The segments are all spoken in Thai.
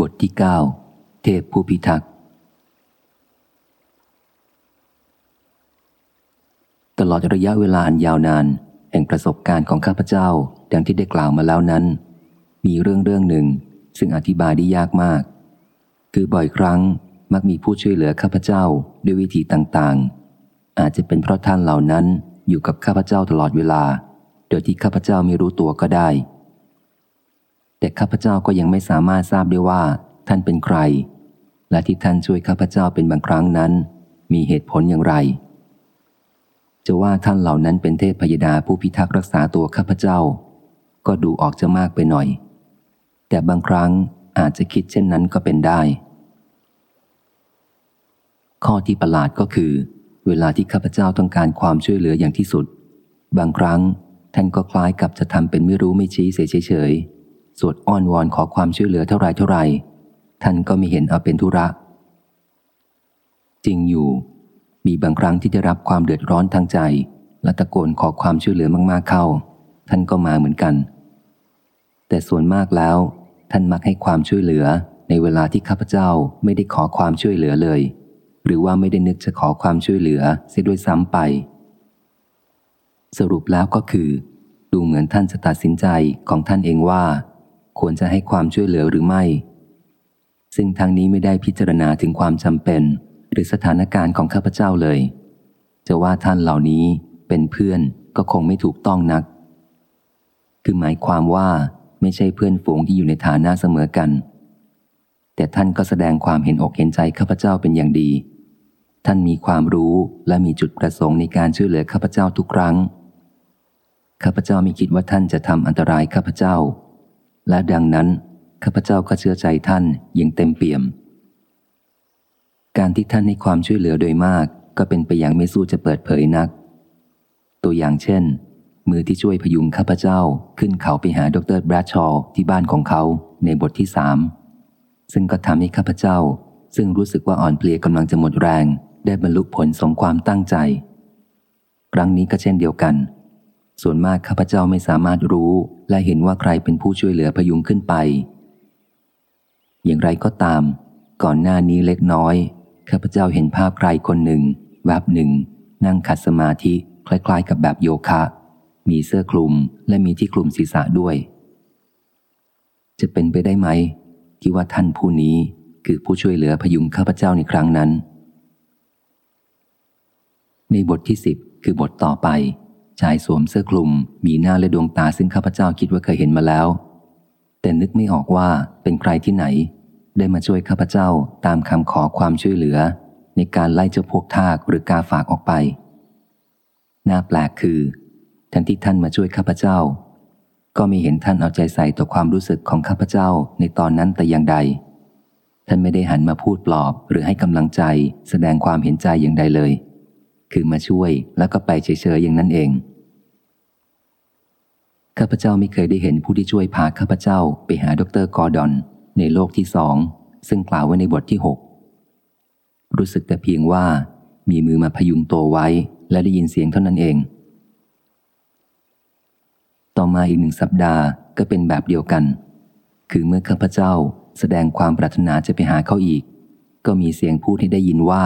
บทที่ 9 เทพผู้พิทักษ์ตลอดระยะเวลาอันยาวนาน แห่งประสบการณ์ของข้าพเจ้า ดังที่ได้กล่าวมาแล้วนั้น มีเรื่องเรื่องหนึ่ง ซึ่งอธิบายได้ยากมาก คือบ่อยครั้งมักมีผู้ช่วยเหลือข้าพเจ้าด้วยวิธีต่างๆ อาจจะเป็นเพราะท่านเหล่านั้นอยู่กับข้าพเจ้าตลอดเวลา โดยที่ข้าพเจ้าไม่รู้ตัวก็ได้ แต่ข้าพเจ้าก็ยังไม่สามารถทราบได้ว่า ท่านเป็นใคร และที่ท่านช่วยข้าพเจ้าเป็นบางครั้งนั้น มีเหตุผลอย่างไร จะว่าท่านเหล่านั้นเป็นเทพพยดาผู้พิทักษ์รักษาตัวข้าพเจ้า ก็ดูออกจะมากไปหน่อย แต่บางครั้งอาจจะคิดเช่นนั้นก็เป็นได้ ข้อที่ประหลาดก็คือ เวลาที่ข้าพเจ้าต้องการความช่วยเหลืออย่างที่สุด บางครั้งท่านก็คล้ายกับจะทำเป็นไม่รู้ไม่ชี้เฉยเฉย สวดอ้อนวอนขอความช่วยเหลือเท่าไรเท่าไรท่านก็ไม่เห็นเอาเป็นธุระ จริงอยู่ มีบางครั้งที่ได้รับความเดือดร้อนทางใจ และตะโกนขอความช่วยเหลือมากๆเข้า ท่านก็มาเหมือนกัน แต่ส่วนมากแล้ว ท่านมักให้ความช่วยเหลือในเวลาที่ข้าพเจ้าไม่ได้ขอความช่วยเหลือเลย หรือว่าไม่ได้นึกจะขอความช่วยเหลือเสียด้วยซ้ำไป สรุปแล้วก็คือ ดูเหมือนท่านจะตัดสินใจของท่านเองว่า ควรจะให้ความช่วยเหลือหรือไม่ ซึ่งทางนี้ไม่ได้พิจารณาถึงความจำเป็น หรือสถานการณ์ของข้าพเจ้าเลย จะว่าท่านเหล่านี้เป็นเพื่อนก็คงไม่ถูกต้องนัก คือหมายความว่าไม่ใช่เพื่อนฝูงที่อยู่ในฐานะเสมอกัน แต่ท่านก็แสดงความเห็นอกเห็นใจข้าพเจ้าเป็นอย่างดี ท่านมีความรู้และมีจุดประสงค์ในการช่วยเหลือข้าพเจ้าทุกครั้งข้าพเจ้าไม่คิดว่าท่านจะทำอันตรายข้าพเจ้า และดังนั้นข้าพเจ้าก็เชื่อใจท่านอย่างเต็มเปี่ยม การที่ท่านให้ความช่วยเหลือโดยมาก ก็เป็นไปอย่างไม่สู้จะเปิดเผยนัก ตัวอย่างเช่น มือที่ช่วยพยุงข้าพเจ้าขึ้นเขาไปหาดรแบรดชอ์ที่บ้านของเขาในบทที่สามซึ่งก็ทำให้ข้าพเจ้า ซึ่งรู้สึกว่าอ่อนเพลียกำลังจะหมดแรง ได้บรรลุผลสมความตั้งใจ ครั้งนี้ก็เช่นเดียวกัน ส่วนมากข้าพเจ้าไม่สามารถรู้และเห็นว่าใครเป็นผู้ช่วยเหลือพยุงขึ้นไป อย่างไรก็ตาม ก่อนหน้านี้เล็กน้อยข้าพเจ้าเห็นภาพใครคนหนึ่งแวบหนึ่ง นั่งขัดสมาธิคล้ายๆ กับแบบโยคะ มีเสื้อคลุมและมีที่คลุมศีรษะด้วย จะเป็นไปได้ไหม ที่ว่าท่านผู้นี้คือผู้ช่วยเหลือพยุงข้าพเจ้าในครั้งนั้น ในบทที่สิบคือบทต่อไป ชายสวมเสื้อคลุม มีหน้าและดวงตาซึ่งข้าพเจ้าคิดว่าเคยเห็นมาแล้ว แต่นึกไม่ออกว่าเป็นใครที่ไหน ได้มาช่วยข้าพเจ้าตามคำขอความช่วยเหลือ ในการไล่เจ้าพวกทากหรือกาฝากออกไป น่าแปลกคือทันที่ท่านมาช่วยข้าพเจ้า ก็ไม่เห็นท่านเอาใจใส่ต่อความรู้สึกของข้าพเจ้าในตอนนั้นแต่อย่างใด ท่านไม่ได้หันมาพูดปลอบหรือให้กำลังใจ แสดงความเห็นใจอย่างใดเลย คือมาช่วยแล้วก็ไปเฉยๆอย่างนั้นเอง ข้าพเจ้าไม่เคยได้เห็นผู้ที่ช่วยพาข้าพเจ้าไปหาดรกอร์ดอน ในโลกที่สอง ซึ่งกล่าวไว้ในบทที่หกรู้สึกแต่เพียงว่ามีมือมาพยุงตัวไว้และได้ยินเสียงเท่านั้นเอง ต่อมาอีกหนึ่งสัปดาห์ก็เป็นแบบเดียวกัน คือเมื่อข้าพเจ้าแสดงความปรารถนาจะไปหาเขาอีก ก็มีเสียงพูดให้ได้ยินว่า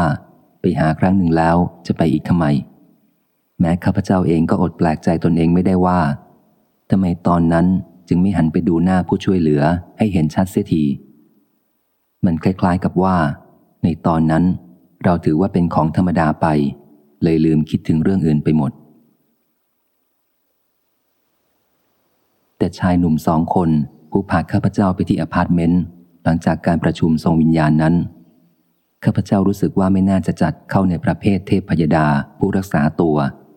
ไปหาครั้งหนึ่งแล้วจะไปอีกทำไม แม้ข้าพเจ้าเองก็อดแปลกใจตนเองไม่ได้ว่า ทำไมตอนนั้นจึงไม่หันไปดูหน้าผู้ช่วยเหลือให้เห็นชัดเสียที มันคล้ายๆกับว่า ในตอนนั้นเราถือว่าเป็นของธรรมดาไป เลยลืมคิดถึงเรื่องอื่นไปหมด แต่ชายหนุ่มสองคนผู้พาข้าพเจ้าไปที่อพาร์ตเมนต์หลังจากการประชุมทรงวิญญาณนั้น ข้าพเจ้ารู้สึกว่าไม่น่าจะจัดเข้าในประเภทเทพพยดาผู้รักษาตัว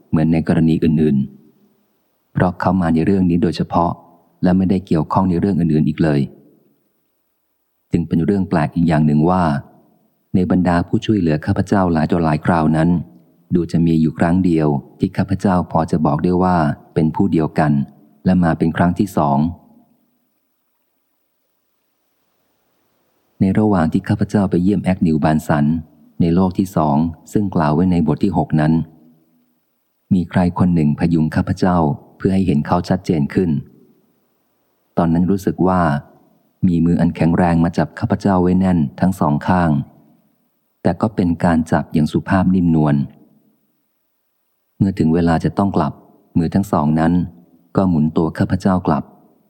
เหมือนในกรณีอื่นๆ เพราะเขามาในเรื่องนี้โดยเฉพาะ และไม่ได้เกี่ยวข้องในเรื่องอื่นๆอีกเลย จึงเป็นเรื่องแปลกอีกอย่างหนึ่งว่า ในบรรดาผู้ช่วยเหลือข้าพเจ้าหลายต่อหลายคราวนั้น ดูจะมีอยู่ครั้งเดียวที่ข้าพเจ้าพอจะบอกได้ว่าเป็นผู้เดียวกัน และมาเป็นครั้งที่สองในระหว่างที่ข้าพเจ้าไปเยี่ยมแอคนิวบานสัน ในโลกที่สองซึ่งกล่าวไว้ในบทที่หกนั้น มีใครคนหนึ่งพยุงข้าพเจ้าเพื่อให้เห็นเขาชัดเจนขึ้น ตอนนั้นรู้สึกว่า มีมืออันแข็งแรงมาจับข้าพเจ้าไว้แน่นทั้งสองข้าง แต่ก็เป็นการจับอย่างสุภาพนิ่มนวล เมื่อถึงเวลาจะต้องกลับ มือทั้งสองนั้น ก็หมุนตัวข้าพเจ้ากลับ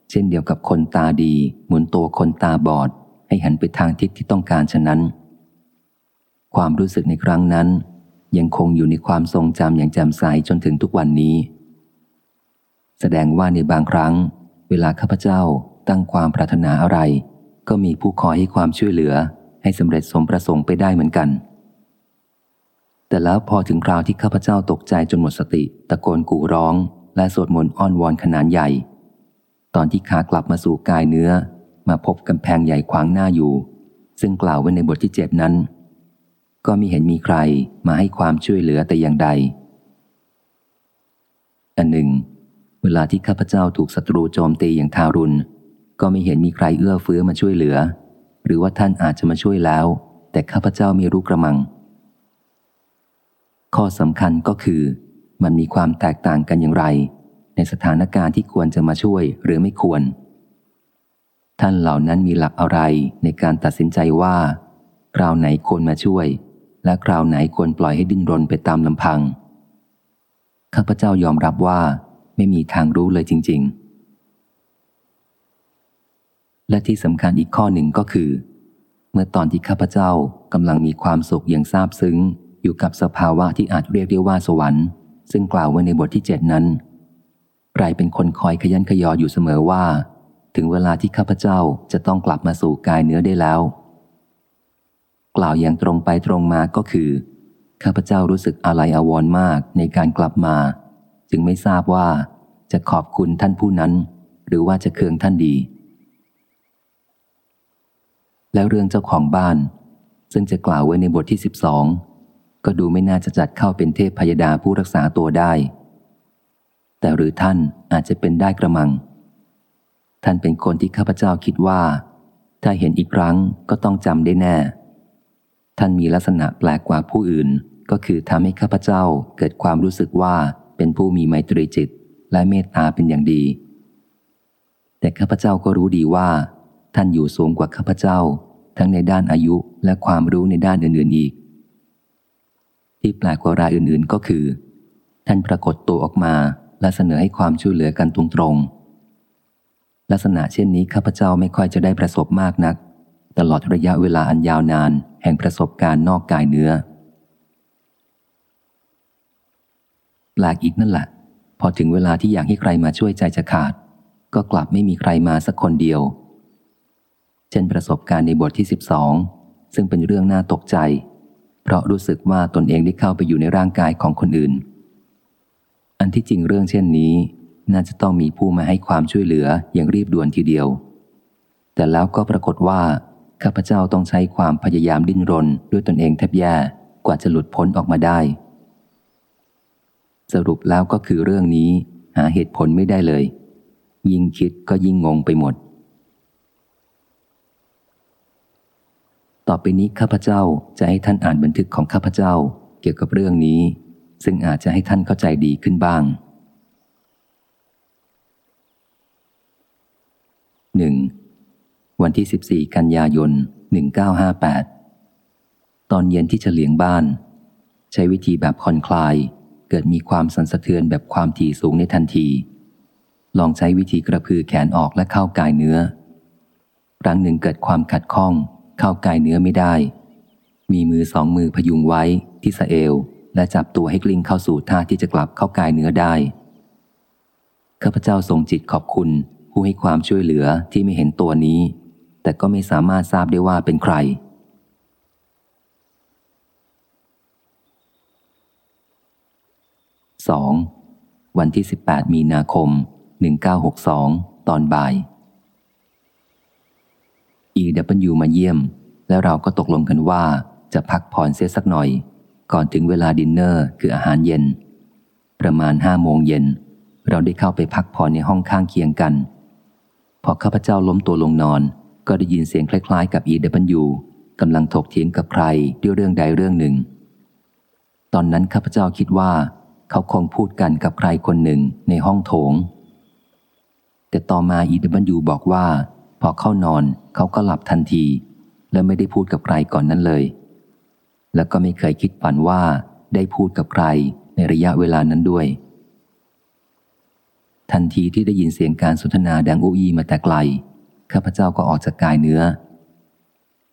เช่นเดียวกับคนตาดี หมุนตัวคนตาบอด ให้หันไปทางทิศที่ต้องการฉะนั้น ความรู้สึกในครั้งนั้นยังคงอยู่ในความทรงจำอย่างแจ่มใสจนถึงทุกวันนี้ แสดงว่าในบางครั้ง เวลาข้าพเจ้าตั้งความปรารถนาอะไร ก็มีผู้คอยให้ความช่วยเหลือ ให้สำเร็จสมประสงค์ไปได้เหมือนกัน แต่แล้วพอถึงคราวที่ข้าพเจ้าตกใจจนหมดสติ ตะโกนกู่ร้อง และสวดมนต์อ้อนวอนขนาดใหญ่ ตอนที่ขากลับมาสู่กายเนื้อ มาพบกำแพงใหญ่ขวางหน้าอยู่ ซึ่งกล่าวไว้ในบทที่เจ็ดนั้น ก็มีเห็นมีใครมาให้ความช่วยเหลือแต่อย่างใดอันหนึ่ง เวลาที่ข้าพเจ้าถูกศัตรูโจมตีอย่างทารุณ ก็ไม่เห็นมีใครเอื้อเฟื้อมาช่วยเหลือ หรือว่าท่านอาจจะมาช่วยแล้ว แต่ข้าพเจ้าไม่รู้กระมัง ข้อสำคัญก็คือ มันมีความแตกต่างกันอย่างไร ในสถานการณ์ที่ควรจะมาช่วยหรือไม่ควร ท่านเหล่านั้นมีหลักอะไรในการตัดสินใจว่าคราวไหนควรมาช่วย และคราวไหนควรปล่อยให้ดิ้นรนไปตามลำพังข้าพเจ้ายอมรับว่า ไม่มีทางรู้เลยจริง ๆ และที่สำคัญอีกข้อหนึ่งก็คือ เมื่อตอนที่ข้าพเจ้ากำลังมีความสุขอย่างซาบซึ้ง อยู่กับสภาวะที่อาจเรียกได้ว่าสวรรค์ ซึ่งกล่าวไว้ในบทที่เจ็ดนั้นใครเป็นคนคอยขยันขยออยู่เสมอว่า ถึงเวลาที่ข้าพเจ้าจะต้องกลับมาสู่กายเนื้อได้แล้ว กล่าวอย่างตรงไปตรงมาก็คือ ข้าพเจ้ารู้สึกอะไรอาวรณ์มากในการกลับมา จึงไม่ทราบว่าจะขอบคุณท่านผู้นั้น หรือว่าจะเคืองท่านดี และเรื่องเจ้าของบ้าน ซึ่งจะกล่าวไว้ในบทที่สิบสองก็ดูไม่น่าจะจัดเข้าเป็นเทพพยดาผู้รักษาตัวได้ แต่หรือท่านอาจจะเป็นได้กระมัง ท่านเป็นคนที่ข้าพเจ้าคิดว่า ถ้าเห็นอีกครั้งก็ต้องจำได้แน่ ท่านมีลักษณะแปลกกว่าผู้อื่นก็คือทำให้ข้าพเจ้าเกิดความรู้สึกว่า เป็นผู้มีไมตรีจิตและเมตตาเป็นอย่างดี แต่ข้าพเจ้าก็รู้ดีว่า ท่านอยู่สูงกว่าข้าพเจ้า ทั้งในด้านอายุและความรู้ในด้านอื่นๆอีก ที่แปลกกว่ารายอื่นๆก็คือ ท่านปรากฏตัวออกมาและเสนอให้ความช่วยเหลือกันตรงๆ ลักษณะเช่นนี้ข้าพเจ้าไม่ค่อยจะได้ประสบมากนัก ตลอดระยะเวลาอันยาวนาน แห่งประสบการณ์นอกกายเนื้อ แปลกอีกนั่นแหละ พอถึงเวลาที่อยากให้ใครมาช่วยใจจะขาด ก็กลับไม่มีใครมาสักคนเดียว เช่นประสบการณ์ในบทที่ 12 ซึ่งเป็นเรื่องน่าตกใจ เพราะรู้สึกว่าตนเองได้เข้าไปอยู่ในร่างกายของคนอื่น อันที่จริงเรื่องเช่นนี้ น่าจะต้องมีผู้มาให้ความช่วยเหลืออย่างรีบด่วนทีเดียว แต่แล้วก็ปรากฏว่าข้าพเจ้าต้องใช้ความพยายามดิ้นรนด้วยตนเองแทบแย่กว่าจะหลุดพ้นออกมาได้ สรุปแล้วก็คือเรื่องนี้หาเหตุผลไม่ได้เลย ยิ่งคิดก็ยิ่งงงไปหมด ต่อไปนี้ข้าพเจ้าจะให้ท่านอ่านบันทึกของข้าพเจ้าเกี่ยวกับเรื่องนี้ ซึ่งอาจจะให้ท่านเข้าใจดีขึ้นบ้างหนึ่งวันที่ 14 กันยายน 1958 ตอนเย็นที่เฉลียงบ้าน ใช้วิธีแบบคอนคลาย เกิดมีความสันสะเทือนแบบความถี่สูงในทันที ลองใช้วิธีกระพือแขนออกและเข้ากายเนื้อ ครั้งหนึ่งเกิดความขัดข้อง เข้ากายเนื้อไม่ได้ มีมือสองมือพยุงไว้ที่สะเอว และจับตัวให้กลิ้งเข้าสู่ท่าที่จะกลับเข้ากายเนื้อได้ ข้าพเจ้าทรงจิตขอบคุณ ผู้ให้ความช่วยเหลือที่ไม่เห็นตัวนี้ แต่ก็ไม่สามารถทราบได้ว่าเป็นใคร 2. วันที่ 18 มีนาคม 1962 ตอนบ่าย EW มาเยี่ยม แล้วเราก็ตกลงกันว่าจะพักผ่อนเสียสักหน่อย ก่อนถึงเวลาดินเนอร์คืออาหารเย็น ประมาณห้าโมงเย็น เราได้เข้าไปพักผ่อนในห้องข้างเคียงกัน พอข้าพเจ้าล้มตัวลงนอน ก็ได้ยินเสียงคล้าย ๆ กับ EW กำลังถกเถียงกับใครด้วยเรื่องใดเรื่องหนึ่ง ตอนนั้นข้าพเจ้าคิดว่า เขาคงพูดกันกับใครคนหนึ่งในห้องโถง แต่ต่อมา EW บอกว่า พอเข้านอนเขาก็หลับทันที และไม่ได้พูดกับใครก่อนนั้นเลย แล้วก็ไม่เคยคิดฝันว่าได้พูดกับใครในระยะเวลานั้นด้วย ทันทีที่ได้ยินเสียงการสนทนาดังอุอีมาแต่ไกล ข้าพเจ้าก็ออกจากกายเนื้อ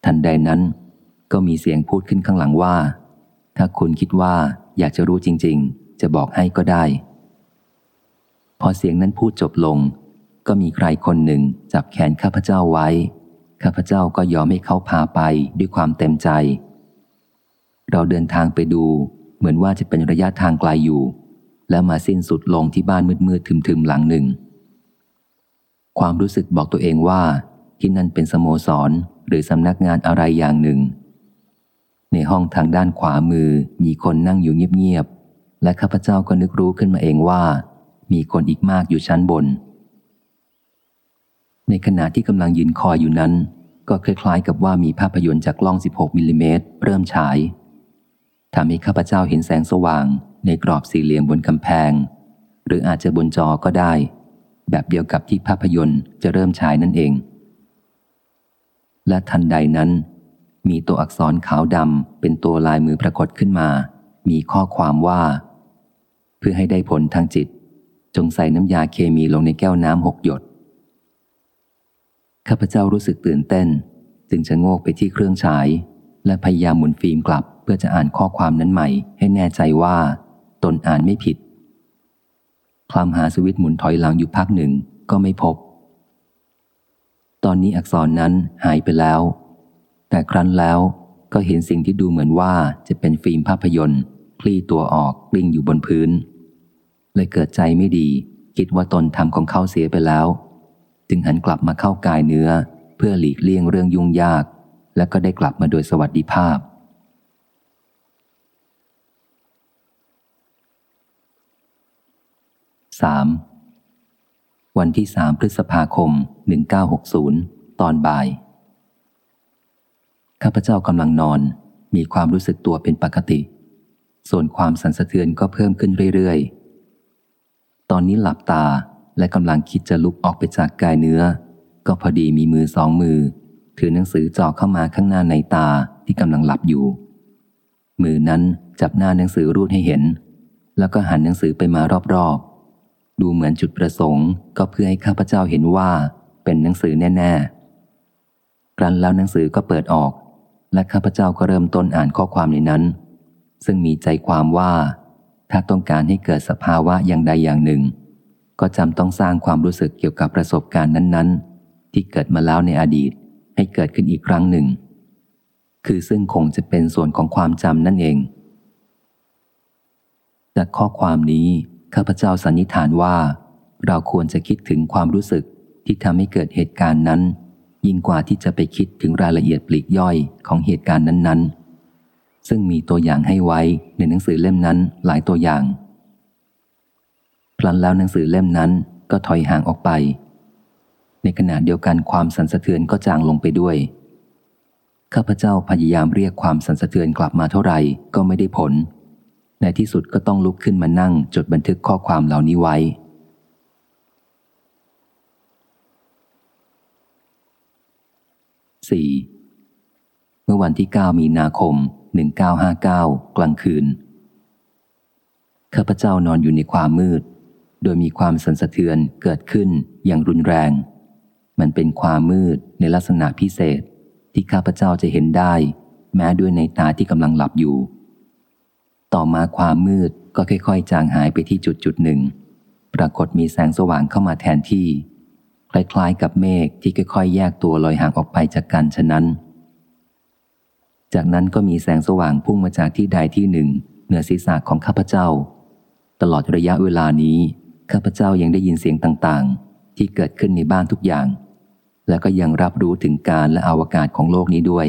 ทันใดนั้น ก็มีเสียงพูดขึ้นข้างหลังว่า ถ้าคุณคิดว่าอยากจะรู้จริง ๆ จะบอกให้ก็ได้ พอเสียงนั้นพูดจบลง ก็มีใครคนหนึ่งจับแขนข้าพเจ้าไว้ ข้าพเจ้าก็ยอมให้เขาพาไปด้วยความเต็มใจ เราเดินทางไปดูเหมือนว่าจะเป็นระยะทางไกลอยู่ แล้วมาสิ้นสุดลงที่บ้านมืดๆทึมๆหลังหนึ่ง ความรู้สึกบอกตัวเองว่าที่นั่นเป็นสโมสรหรือสำนักงานอะไรอย่างหนึ่งในห้องทางด้านขวามือมีคนนั่งอยู่เงียบๆ และข้าพเจ้าก็นึกรู้ขึ้นมาเองว่า มีคนอีกมากอยู่ชั้นบน ในขณะที่กำลังยืนคอยอยู่นั้น ก็คล้ายๆกับว่ามีภาพยนตร์จากกล้อง 16 มิลลิเมตรเริ่มฉายทำให้ข้าพเจ้าเห็นแสงสว่างในกรอบสี่เหลี่ยมบนกำแพง หรืออาจจะบนจอก็ได้ แบบเดียวกับที่ภาพยนตร์จะเริ่มฉายนั่นเอง และทันใดนั้น มีตัวอักษรขาวดำเป็นตัวลายมือปรากฏขึ้นมา มีข้อความว่า พื่อให้ได้ผลทางจิต จงใส่น้ำยาเคมีลงในแก้วน้ำหกหยด ข้าพเจ้ารู้สึกตื่นเต้น จึงจะโงกไปที่เครื่องฉาย และพยายามหมุนฟิล์มกลับ เพื่อจะอ่านข้อความนั้นใหม่ ให้แน่ใจว่า ตนอ่านไม่ผิด คลำหาสวิตหมุนถอยหลังอยู่พักหนึ่งก็ไม่พบ ตอนนี้อักษรนั้นหายไปแล้ว แต่ครั้นแล้วก็เห็นสิ่งที่ดูเหมือนว่าจะเป็นฟิล์มภาพยนตร์คลี่ตัวออกกลิ้งอยู่บนพื้น เลยเกิดใจไม่ดี คิดว่าตนทำของเขาเสียไปแล้ว จึงหันกลับมาเข้ากายเนื้อ เพื่อหลีกเลี่ยงเรื่องยุ่งยาก และก็ได้กลับมาโดยสวัสดิภาพ 3. วันที่สามพฤษภาคม 1960 ตอนบ่าย ข้าพเจ้ากำลังนอน มีความรู้สึกตัวเป็นปกติ ส่วนความสั่นสะเทือนก็เพิ่มขึ้นเรื่อยๆ ตอนนี้หลับตาและกำลังคิดจะลุกออกไปจากกายเนื้อ ก็พอดีมีมือสองมือ ถือหนังสือจ่อเข้ามาข้างหน้าในตาที่กำลังหลับอยู่ มือนั้นจับหน้าหนังสือรูดให้เห็น แล้วก็หันหนังสือไปมารอบๆ ดูเหมือนจุดประสงค์ก็เพื่อให้ข้าพเจ้าเห็นว่าเป็นหนังสือแน่ ๆ ครั้นแล้วหนังสือก็เปิดออก และข้าพเจ้าก็เริ่มต้นอ่านข้อความในนั้น ซึ่งมีใจความว่า ถ้าต้องการให้เกิดสภาวะอย่างใดอย่างหนึ่ง ก็จำต้องสร้างความรู้สึกเกี่ยวกับประสบการณ์นั้น ๆ ที่เกิดมาแล้วในอดีตให้เกิดขึ้นอีกครั้งหนึ่ง คือซึ่งคงจะเป็นส่วนของความจำนั่นเอง จากข้อความนี้ข้าพเจ้าสันนิษฐานว่า เราควรจะคิดถึงความรู้สึกที่ทำให้เกิดเหตุการณ์นั้น ยิ่งกว่าที่จะไปคิดถึงรายละเอียดปลีกย่อยของเหตุการณ์นั้นๆ ซึ่งมีตัวอย่างให้ไว้ในหนังสือเล่มนั้นหลายตัวอย่างพลันแล้วหนังสือเล่มนั้นก็ถอยห่างออกไป ในขณะเดียวกันความสันสะเทือนก็จางลงไปด้วย ข้าพเจ้าพยายามเรียกความสันสะเทือนกลับมาเท่าไหร่ก็ไม่ได้ผล ในที่สุดก็ต้องลุกขึ้นมานั่งจดบันทึกข้อความเหล่านี้ไว้ 4. เมื่อวันที่ 9 มีนาคม 1959 กลางคืน ข้าพเจ้านอนอยู่ในความมืด โดยมีความสันสะเทือนเกิดขึ้นอย่างรุนแรง มันเป็นความมืดในลักษณะพิเศษที่ข้าพเจ้าจะเห็นได้ แม้ด้วยในตาที่กำลังหลับอยู่ ต่อมาความมืดก็ค่อยๆ จางหายไปที่จุดจุดหนึ่ง ปรากฏมีแสงสว่างเข้ามาแทนที่ คล้ายๆ กับเมฆที่ค่อยๆ แยกตัวลอยห่างออกไปจากกันฉะนั้น จากนั้นก็มีแสงสว่างพุ่งมาจากที่ใดที่หนึ่ง เหนือศีรษะของข้าพเจ้า ตลอดระยะเวลานี้ ข้าพเจ้ายังได้ยินเสียงต่างๆ ที่เกิดขึ้นในบ้านทุกอย่าง และก็ยังรับรู้ถึงการและอวกาศของโลกนี้ด้วย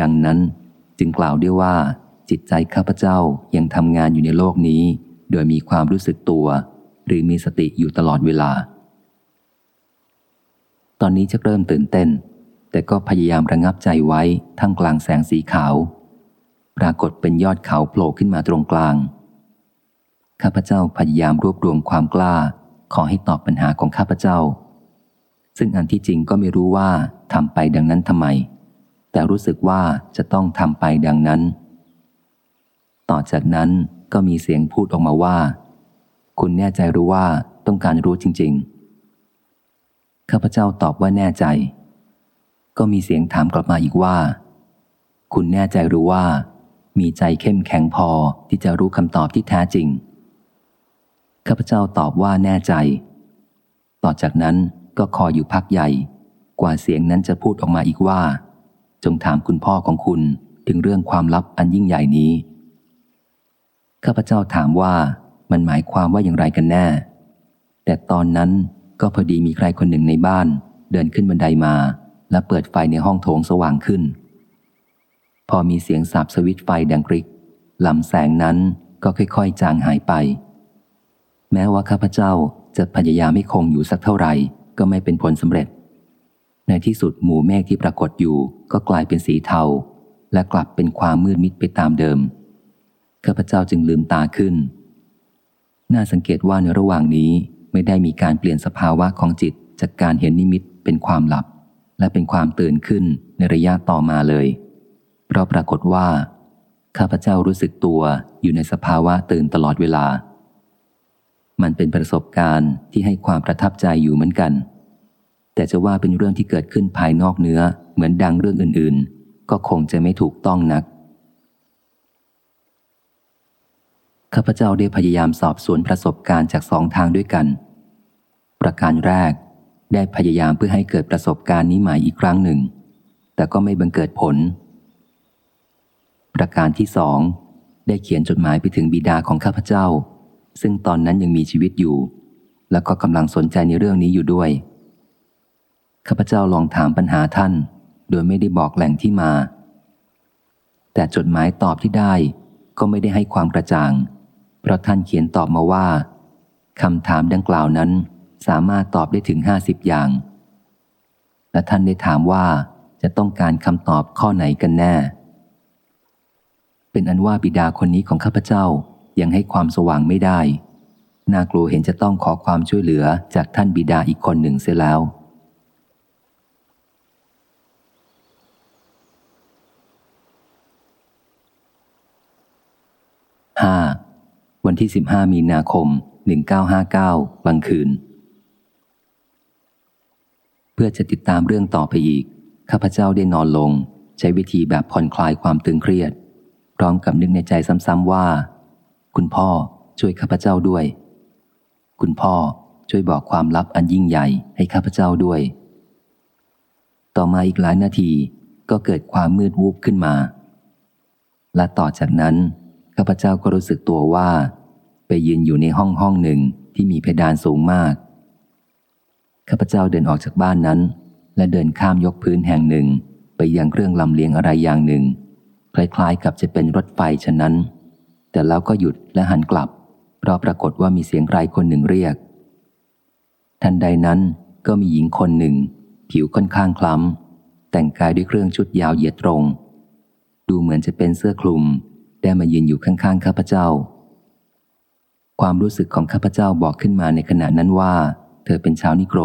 ดังนั้นจึงกล่าวได้ว่า จิตใจข้าพเจ้ายังทำงานอยู่ในโลกนี้ โดยมีความรู้สึกตัว หรือมีสติอยู่ตลอดเวลา ตอนนี้จะเริ่มตื่นเต้น แต่ก็พยายามระงับใจไว้ทั้งกลางแสงสีขาว ปรากฏเป็นยอดเขาโผล่ขึ้นมาตรงกลาง ข้าพเจ้าพยายามรวบรวมความกล้า ขอให้ตอบปัญหาของข้าพเจ้า ซึ่งอันที่จริงก็ไม่รู้ว่าทำไปดังนั้นทำไม แต่รู้สึกว่าจะต้องทำไปดังนั้น ต่อจากนั้นก็มีเสียงพูดออกมาว่า คุณแน่ใจรู้ว่าต้องการรู้จริง ๆ ข้าพเจ้าตอบว่าแน่ใจ ก็มีเสียงถามกลับมาอีกว่า คุณแน่ใจรู้ว่า มีใจเข้มแข็งพอที่จะรู้คำตอบที่แท้จริง ข้าพเจ้าตอบว่าแน่ใจ ต่อจากนั้นก็คอยอยู่พักใหญ่ กว่าเสียงนั้นจะพูดออกมาอีกว่า จงถามคุณพ่อของคุณถึงเรื่องความลับอันยิ่งใหญ่นี้ ข้าพเจ้าถามว่ามันหมายความว่าอย่างไรกันแน่ แต่ตอนนั้นก็พอดีมีใครคนหนึ่งในบ้าน เดินขึ้นบันไดามา และเปิดไฟในห้องโถงสว่างขึ้น พอมีเสียงสับสวิตไฟดังกริกลำแสงนั้นก็ค่อยๆ จางหายไป แม้ว่าข้าพเจ้าจะพยายามไม่คงอยู่สักเท่าไหร่ ก็ไม่เป็นผลสำเร็จ ในที่สุดหมู่เมฆที่ปรากฏอยู่ก็กลายเป็นสีเทา และกลับเป็นความมืดมิดไปตามเดิม ข้าพเจ้าจึงลืมตาขึ้น น่าสังเกตว่าในระหว่างนี้ไม่ได้มีการเปลี่ยนสภาวะของจิตจากการเห็นนิมิตเป็นความหลับ และเป็นความตื่นขึ้นในระยะต่อมาเลย เพราะปรากฏว่า ข้าพเจ้ารู้สึกตัวอยู่ในสภาวะตื่นตลอดเวลา มันเป็นประสบการณ์ที่ให้ความประทับใจอยู่เหมือนกัน แต่จะว่าเป็นเรื่องที่เกิดขึ้นภายนอกเนื้อเหมือนดังเรื่องอื่น ๆ ก็คงจะไม่ถูกต้องนักข้าพเจ้าได้พยายามสอบสวนประสบการณ์จากสองทางด้วยกัน ประการแรก ได้พยายามเพื่อให้เกิดประสบการณ์นี้ใหม่อีกครั้งหนึ่ง แต่ก็ไม่บังเกิดผล ประการที่สองได้เขียนจดหมายไปถึงบิดาของข้าพเจ้า ซึ่งตอนนั้นยังมีชีวิตอยู่ แล้วก็กำลังสนใจในเรื่องนี้อยู่ด้วย ข้าพเจ้าลองถามปัญหาท่าน โดยไม่ได้บอกแหล่งที่มา แต่จดหมายตอบที่ได้ก็ไม่ได้ให้ความกระจ่าง เพราะท่านเขียนตอบมาว่าคำถามดังกล่าวนั้น สามารถตอบได้ถึงห้าสิบอย่าง และท่านได้ถามว่าจะต้องการคำตอบข้อไหนกันแน่ เป็นอันว่าบิดาคนนี้ของข้าพเจ้ายังให้ความสว่างไม่ได้ น่ากลัวเห็นจะต้องขอความช่วยเหลือจากท่านบิดาอีกคนหนึ่งเสียแล้วห้าวันที่สิบห้ามีนาคมหนึ่งเก้าห้าเก้ากลางคืน เพื่อจะติดตามเรื่องต่อไปอีก ข้าพเจ้าได้นอนลง ใช้วิธีแบบผ่อนคลายความตึงเครียด พร้อมกับนึกในใจซ้ำๆว่า คุณพ่อช่วยข้าพเจ้าด้วย คุณพ่อช่วยบอกความลับอันยิ่งใหญ่ให้ข้าพเจ้าด้วย ต่อมาอีกหลายนาทีก็เกิดความมืดวูบขึ้นมา และต่อจากนั้นข้าพเจ้าก็รู้สึกตัวว่า ไปยืนอยู่ในห้องห้องหนึ่งที่มีเพดานสูงมาก ข้าพเจ้าเดินออกจากบ้านนั้น และเดินข้ามยกพื้นแห่งหนึ่ง ไปยังเครื่องลำเลียงอะไรอย่างหนึ่ง คล้ายๆ กับจะเป็นรถไฟฉะนั้น แต่แล้วก็หยุดและหันกลับ เพราะปรากฏว่ามีเสียงใครคนหนึ่งเรียก ทันใดนั้นก็มีหญิงคนหนึ่ง ผิวค่อนข้างคล้ำ แต่งกายด้วยเครื่องชุดยาวเหยียดตรง ดูเหมือนจะเป็นเสื้อคลุม ได้มายืนอยู่ข้างๆข้าพเจ้า ความรู้สึกของข้าพเจ้าบอกขึ้นมาในขณะนั้นว่า เธอเป็นชาวนิโกร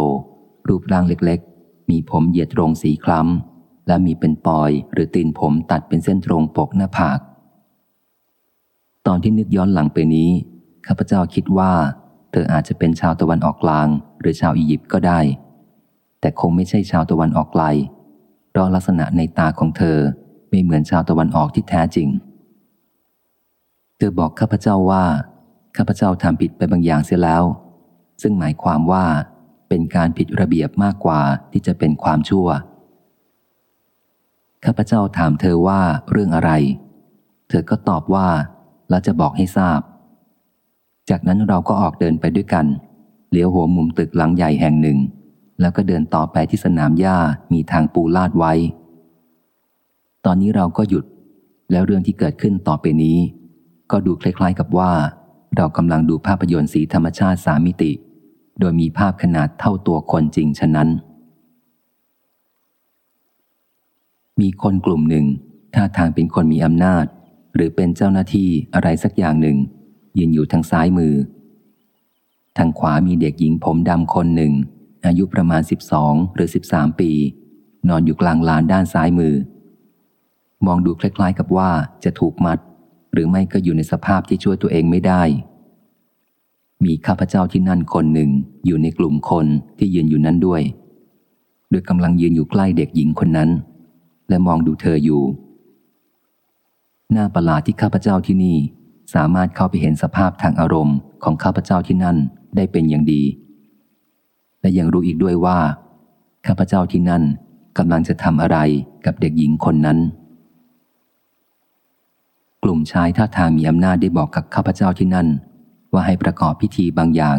รูปร่างเล็กๆ มีผมเหยียดตรงสีคล้ำ และมีเป็นปอยหรือตีนผมตัดเป็นเส้นตรงปกหน้าผาก ตอนที่นึกย้อนหลังไปนี้ ข้าพเจ้าคิดว่า เธออาจจะเป็นชาวตะวันออกกลาง หรือชาวอียิปต์ก็ได้ แต่คงไม่ใช่ชาวตะวันออกไกล เพราะลักษณะในตาของเธอไม่เหมือนชาวตะวันออกที่แท้จริง เธอบอกข้าพเจ้าว่าข้าพเจ้าทำผิดไปบางอย่างเสียแล้ว ซึ่งหมายความว่าเป็นการผิดระเบียบมากกว่าที่จะเป็นความชั่ว ข้าพเจ้าถามเธอว่าเรื่องอะไร เธอก็ตอบว่า และจะบอกให้ทราบ จากนั้นเราก็ออกเดินไปด้วยกัน เลี้ยวหัวมุมตึกหลังใหญ่แห่งหนึ่ง แล้วก็เดินต่อไปที่สนามหญ้ามีทางปูลาดไว้ ตอนนี้เราก็หยุด แล้วเรื่องที่เกิดขึ้นต่อไปนี้ ก็ดูคล้ายๆกับว่า เรากำลังดูภาพยนตร์สีธรรมชาติสามิติ โดยมีภาพขนาดเท่าตัวคนจริงฉะนั้น มีคนกลุ่มหนึ่งท่าทางเป็นคนมีอำนาจ หรือเป็นเจ้าหน้าที่อะไรสักอย่างหนึ่ง ยืนอยู่ทางซ้ายมือ ทางขวามีเด็กหญิงผมดำคนหนึ่ง อายุประมาณ 12 หรือ 13 ปี นอนอยู่กลางลานด้านซ้ายมือ มองดูคล้ายๆกับว่าจะถูกมัด หรือไม่ก็อยู่ในสภาพที่ช่วยตัวเองไม่ได้ มีข้าพเจ้าที่นั่นคนหนึ่งอยู่ในกลุ่มคนที่ยืนอยู่นั้นด้วย โดยกำลังยืนอยู่ใกล้เด็กหญิงคนนั้น และมองดูเธออยู่ หน้าประหลาดที่ข้าพเจ้าที่นี่ สามารถเข้าไปเห็นสภาพทางอารมณ์ของข้าพเจ้าที่นั่นได้เป็นอย่างดี และยังรู้อีกด้วยว่า ข้าพเจ้าที่นั่นกำลังจะทำอะไรกับเด็กหญิงคนนั้น กลุ่มชายท่าทางมีอำนาจได้บอกกับข้าพเจ้าที่นั่น ว่าให้ประกอบพิธีบางอย่าง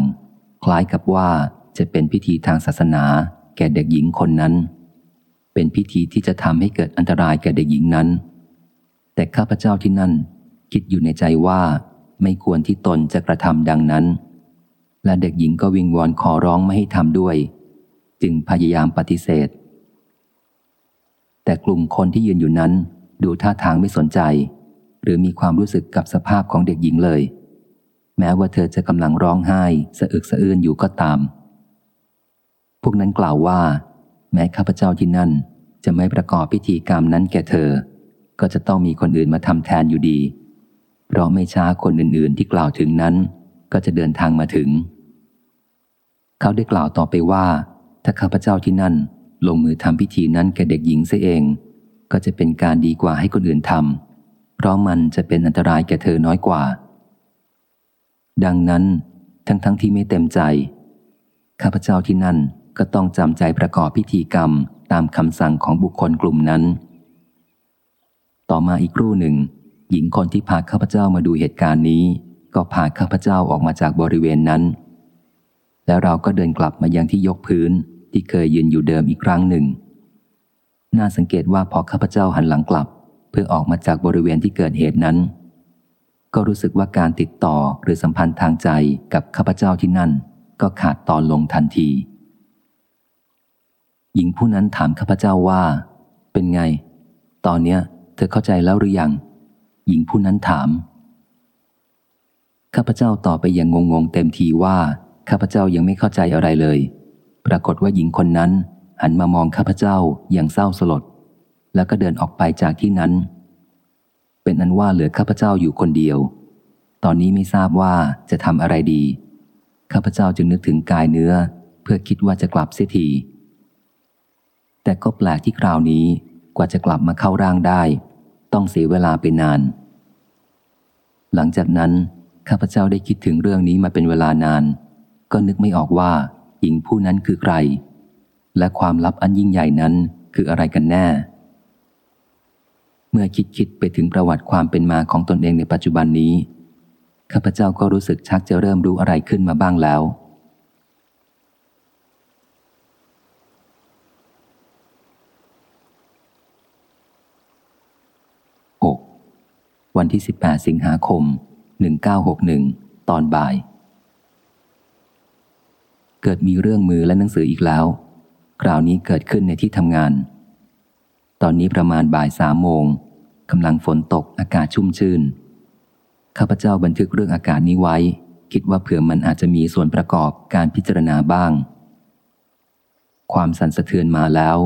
คล้ายกับว่าจะเป็นพิธีทางศาสนา แก่เด็กหญิงคนนั้น เป็นพิธีที่จะทำให้เกิดอันตรายแก่เด็กหญิงนั้น แต่ข้าพเจ้าที่นั่น คิดอยู่ในใจว่าไม่ควรที่ตนจะกระทำดังนั้น และเด็กหญิงก็วิงวอนขอร้องไม่ให้ทำด้วย จึงพยายามปฏิเสธ แต่กลุ่มคนที่ยืนอยู่นั้น ดูท่าทางไม่สนใจ หรือมีความรู้สึกกับสภาพของเด็กหญิงเลย แม้ว่าเธอจะกำลังร้องไห้สะอึกสะอื้นอยู่ก็ตาม พวกนั้นกล่าวว่า แม้ข้าพเจ้าที่นั่น จะไม่ประกอบพิธีกรรมนั้นแก่เธอ ก็จะต้องมีคนอื่นมาทำแทนอยู่ดี เพราะไม่ช้าคนอื่น ๆ ที่กล่าวถึงนั้น ก็จะเดินทางมาถึง เขาได้กล่าวต่อไปว่า ถ้าข้าพเจ้าที่นั่น ลงมือทำพิธีนั้นแก่เด็กหญิงเสียเอง ก็จะเป็นการดีกว่าให้คนอื่นทำเพราะมันจะเป็นอันตรายแก่เธอน้อยกว่า ดังนั้นทั้งๆทที่ไม่เต็มใจ ข้าพเจ้าที่นั่นก็ต้องจำใจประกอบพิธีกรรมตามคำสั่งของบุคคลกลุ่มนั้น ต่อมาอีกครู่หนึ่ง หญิงคนที่พาข้าพเจ้ามาดูเหตุการณ์นี้ ก็พาข้าพเจ้าออกมาจากบริเวณนั้น แล้วเราก็เดินกลับมายังที่ยกพื้นที่เคยยืนอยู่เดิมอีกครั้งหนึ่ง น่าสังเกตว่าพอข้าพเจ้าหันหลังกลับ เพื่อออกมาจากบริเวณที่เกิดเหตุนั้น ก็รู้สึกว่าการติดต่อหรือสัมพันธ์ทางใจกับข้าพเจ้าที่นั่น ก็ขาดตอนลงทันที หญิงผู้นั้นถามข้าพเจ้าว่า เป็นไง ตอนเนี้ย เธอเข้าใจแล้วหรือยัง หญิงผู้นั้นถาม ข้าพเจ้าตอบไปอย่างงงๆเต็มทีว่า ข้าพเจ้ายังไม่เข้าใจอะไรเลย ปรากฏว่าหญิงคนนั้น หันมามองข้าพเจ้าอย่างเศร้าสลด แล้วก็เดินออกไปจากที่นั้น เป็นอันว่าเหลือข้าพเจ้าอยู่คนเดียว ตอนนี้ไม่ทราบว่าจะทำอะไรดี ข้าพเจ้าจึงนึกถึงกายเนื้อ เพื่อคิดว่าจะกลับเสียที แต่ก็แปลกที่คราวนี้กว่าจะกลับมาเข้าร่างได้ ต้องเสียเวลาไปนาน หลังจากนั้นข้าพเจ้าได้คิดถึงเรื่องนี้มาเป็นเวลานาน ก็นึกไม่ออกว่าหญิงผู้นั้นคือใคร และความลับอันยิ่งใหญ่นั้นคืออะไรกันแน่ เมื่อคิดคิดไปถึงประวัติความเป็นมาของตนเองในปัจจุบันนี้ ข้าพเจ้าก็รู้สึกชักจะเริ่มรู้อะไรขึ้นมาบ้างแล้ววันที่ 18 สิงหาคม 1961 ตอนบ่าย เกิดมีเรื่องมือและหนังสืออีกแล้ว คราวนี้เกิดขึ้นในที่ทำงาน ตอนนี้ประมาณบ่ายสามโมงกำลังฝนตกอากาศชุ่มชื่น ข้าพเจ้าบันทึกเรื่องอากาศนี้ไว้ คิดว่าเผื่อมันอาจจะมีส่วนประกอบการพิจารณาบ้าง ความสั่นสะเทือนมาแล้ว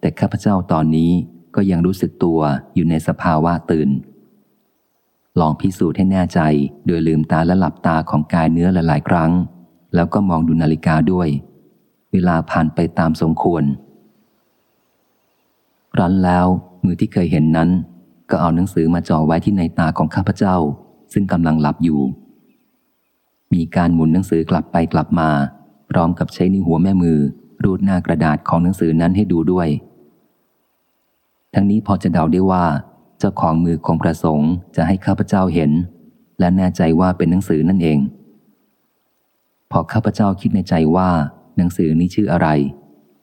แต่ข้าพเจ้าตอนนี้ก็ยังรู้สึกตัวอยู่ในสภาวะตื่น ลองพิสูจน์ให้แน่ใจโดยลืมตาและหลับตาของกายเนื้อหลายๆครั้ง แล้วก็มองดูนาฬิกาด้วย เวลาผ่านไปตามสมควร รันแล้วมือที่เคยเห็นนั้น ก็เอาหนังสือมาจ่อไว้ที่ในตาของข้าพเจ้า ซึ่งกำลังหลับอยู่ มีการหมุนหนังสือกลับไปกลับมา พร้อมกับใช้นิ้วหัวแม่มือ รูดหน้ากระดาษของหนังสือนั้นให้ดูด้วย ทั้งนี้พอจะเดาได้ว่า เจ้าของมือของพระสงฆ์จะให้ข้าพเจ้าเห็น และแน่ใจว่าเป็นหนังสือนั่นเอง พอข้าพเจ้าคิดในใจว่า หนังสือนี้ชื่ออะไร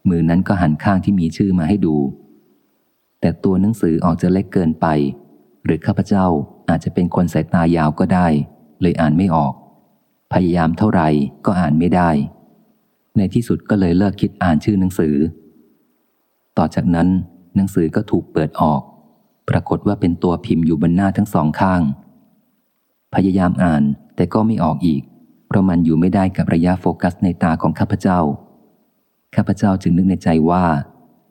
มือนั้นก็หันข้างที่มีชื่อมาให้ดู แต่ตัวหนังสือออกจะเล็กเกินไป หรือข้าพเจ้าอาจจะเป็นคนสายตายาวก็ได้ เลยอ่านไม่ออก พยายามเท่าไหร่ก็อ่านไม่ได้ ในที่สุดก็เลยเลิกคิดอ่านชื่อหนังสือ ต่อจากนั้น หนังสือก็ถูกเปิดออก ปรากฏว่าเป็นตัวพิมพ์อยู่บนหน้าทั้งสองข้าง พยายามอ่านแต่ก็ไม่ออกอีก เพราะมันอยู่ไม่ได้กับระยะโฟกัสในตาของข้าพเจ้า ข้าพเจ้าจึงนึกในใจว่า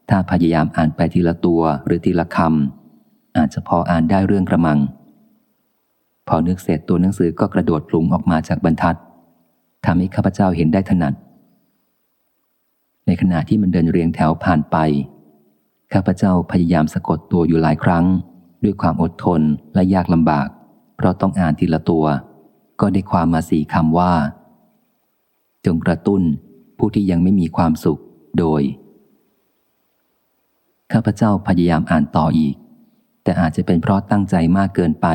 ถ้าพยายามอ่านไปทีละตัวหรือทีละคำอาจจะพออ่านได้เรื่องกระมัง พอนึกเสร็จตัวหนังสือก็กระโดดปลุงออกมาจากบรรทัดทำให้ข้าพเจ้าเห็นได้ถนัด ในขณะที่มันเดินเรียงแถวผ่านไป ข้าพเจ้าพยายามสะกดตัวอยู่หลายครั้ง ด้วยความอดทนและยากลำบาก เพราะต้องอ่านทีละตัว ก็ได้ความมาสี่คำว่า จงกระตุ้นผู้ที่ยังไม่มีความสุขโดย ข้าพเจ้าพยายามอ่านต่ออีก แต่อาจจะเป็นเพราะตั้งใจมากเกินไป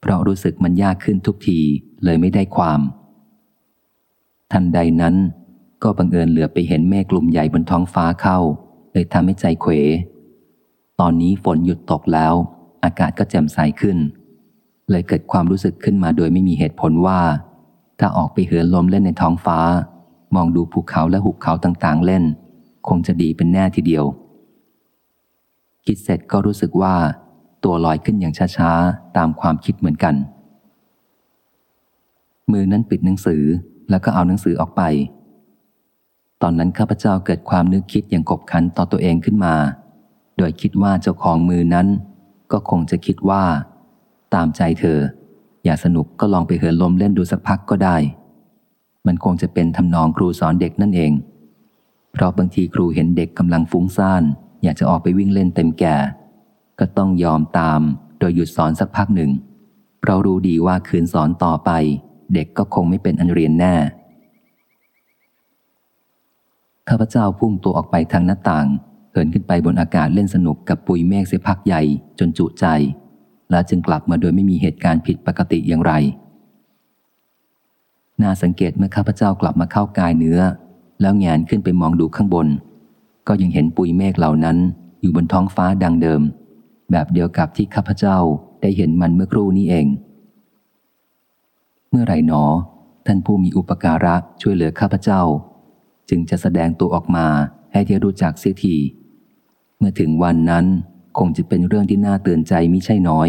เพราะรู้สึกมันยากขึ้นทุกทีเลยไม่ได้ความ ทันใดนั้น ก็บังเอิญเหลือไปเห็นเมฆกลุ่มใหญ่บนท้องฟ้าเข้า เลยทำให้ใจเขว ตอนนี้ฝนหยุดตกแล้ว อากาศก็แจ่มใสขึ้น เลยเกิดความรู้สึกขึ้นมาโดยไม่มีเหตุผลว่า ถ้าออกไปเหินลมเล่นในท้องฟ้า มองดูภูเขาและหุบเขาต่างๆ เล่น คงจะดีเป็นแน่ทีเดียว คิดเสร็จก็รู้สึกว่า ตัวลอยขึ้นอย่างช้าๆ ตามความคิดเหมือนกัน มือนั้นปิดหนังสือแล้วก็เอาหนังสือออกไป ตอนนั้นข้าพเจ้าเกิดความนึกคิดอย่างกบขันต่อตัวเองขึ้นมา โดยคิดว่าเจ้าของมือนั้น ก็คงจะคิดว่า ตามใจเธอ อย่าสนุกก็ลองไปเหินลมเล่นดูสักพักก็ได้ มันคงจะเป็นทำนองครูสอนเด็กนั่นเอง เพราะบางทีครูเห็นเด็กกำลังฟุ้งซ่าน อยากจะออกไปวิ่งเล่นเต็มแก่ ก็ต้องยอมตามโดยหยุดสอนสักพักหนึ่ง เรารู้ดีว่าคืนสอนต่อไป เด็กก็คงไม่เป็นอันเรียนแน่ ข้าพเจ้าพุ่งตัวออกไปทางหน้าต่างเหินขึ้นไปบนอากาศเล่นสนุกกับปุยเมฆเสียพักใหญ่จนจุใจ แล้วจึงกลับมาโดยไม่มีเหตุการณ์ผิดปกติอย่างไร น่าสังเกตเมื่อข้าพเจ้ากลับมาเข้ากายเนื้อ แล้วแงนขึ้นไปมองดูข้างบน ก็ยังเห็นปุยเมฆเหล่านั้น อยู่บนท้องฟ้าดังเดิม แบบเดียวกับที่ข้าพเจ้าได้เห็นมันเมื่อครู่นี้เอง เมื่อไรหนอ ท่านผู้มีอุปการะช่วยเหลือข้าพเจ้า จึงจะแสดงตัวออกมาให้ได้รู้จักเสียที เมื่อถึงวันนั้นคงจะเป็นเรื่องที่น่าเตือนใจมิใช่น้อย